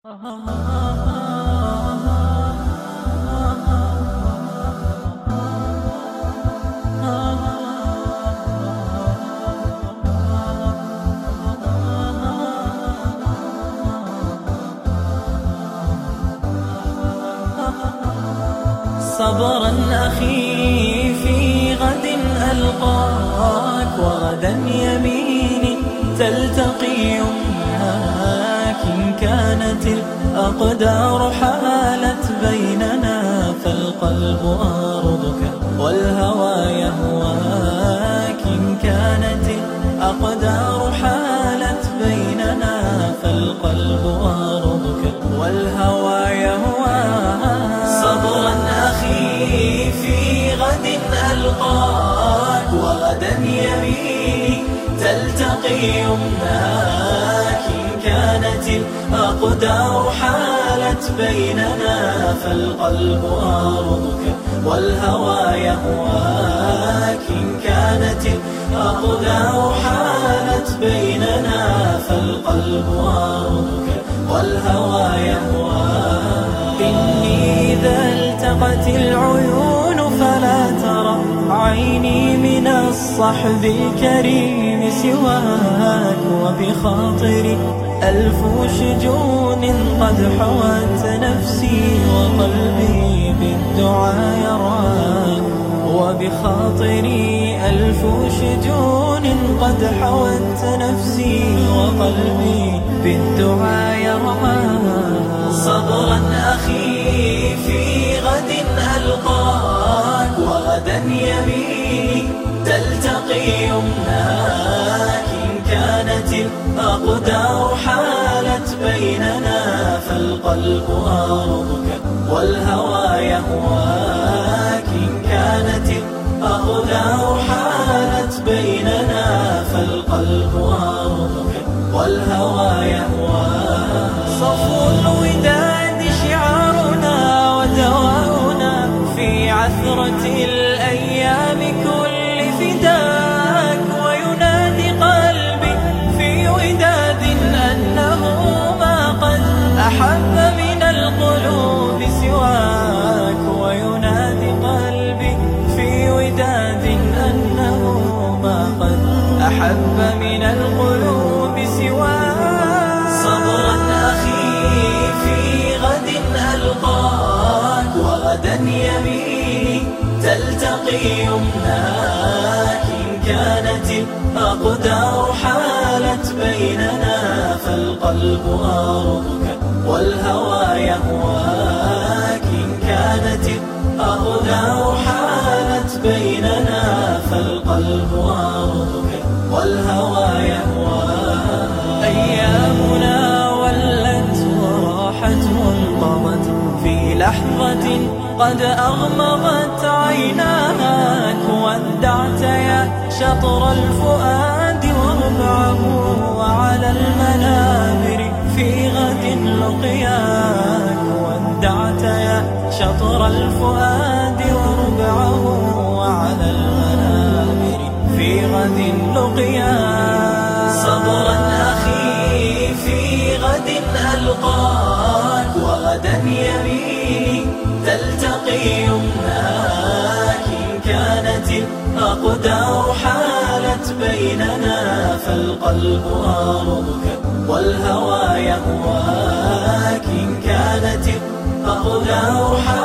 صبرا أخي في غد ألقاك وغدا يميني تلتقي يمناك إن كانت الأقدار حالت بيننا فالقلب أرضك والهوى يهواك. إن كانت الأقدار حالت بيننا فالقلب أرضك والهوى يهواك. صبرا أخي في غد ألقاك وغدا يميني تلتقي يمناك إن كانت الأقدار حالت بيننا فالقلب أرضك والهوى يهواك. إن كانت الأقدار حالت بيننا فالقلب أرضك والهوى يهواك. إني إذا التقت العيون عيني من الصحب الكريم سواك وبخاطري ألف شجون قد حوت نفسي وقلبي بالدعاء يرعاك وبخاطري ألف شجون قد حوت نفسي وقلبي بالدعاء يرعاك صبرا أخي في يمناك. إن كانت الأقدار حالت بيننا فالقلب أرضك والهوى يهواك. إن كانت الأقدار حالت بيننا فالقلب أرضك والهوى يهواك. صفو أحب من القلوب سواك وينادي قلبي في وداد أنه ما قد أحب من القلوب سواك. صبرا أخي في غد ألقاك وغدا يميني تلتقي يمناك. إن كانت الأقدار حالت بيننا فالقلب أرضك والهوى يهواك إن كانت الأقدار حالت بيننا فالقلب أرضك والهوى يهواك. أيامنا ولت وراحت وانقضت في لحظة قد أغمضت عيناك ودعت يا شطر الفؤاد وربعه غد لقياك ودعت يا شطر الفؤاد وربعه وعلى المنابر في غد لقياك صبرا أخي في غد ألقاك وغدا يميني تلتقي يمناك إن كانت الأقدار حالت بيننا فالقلب أرضك والهوى يهواك. إن كانت الأقدار حالت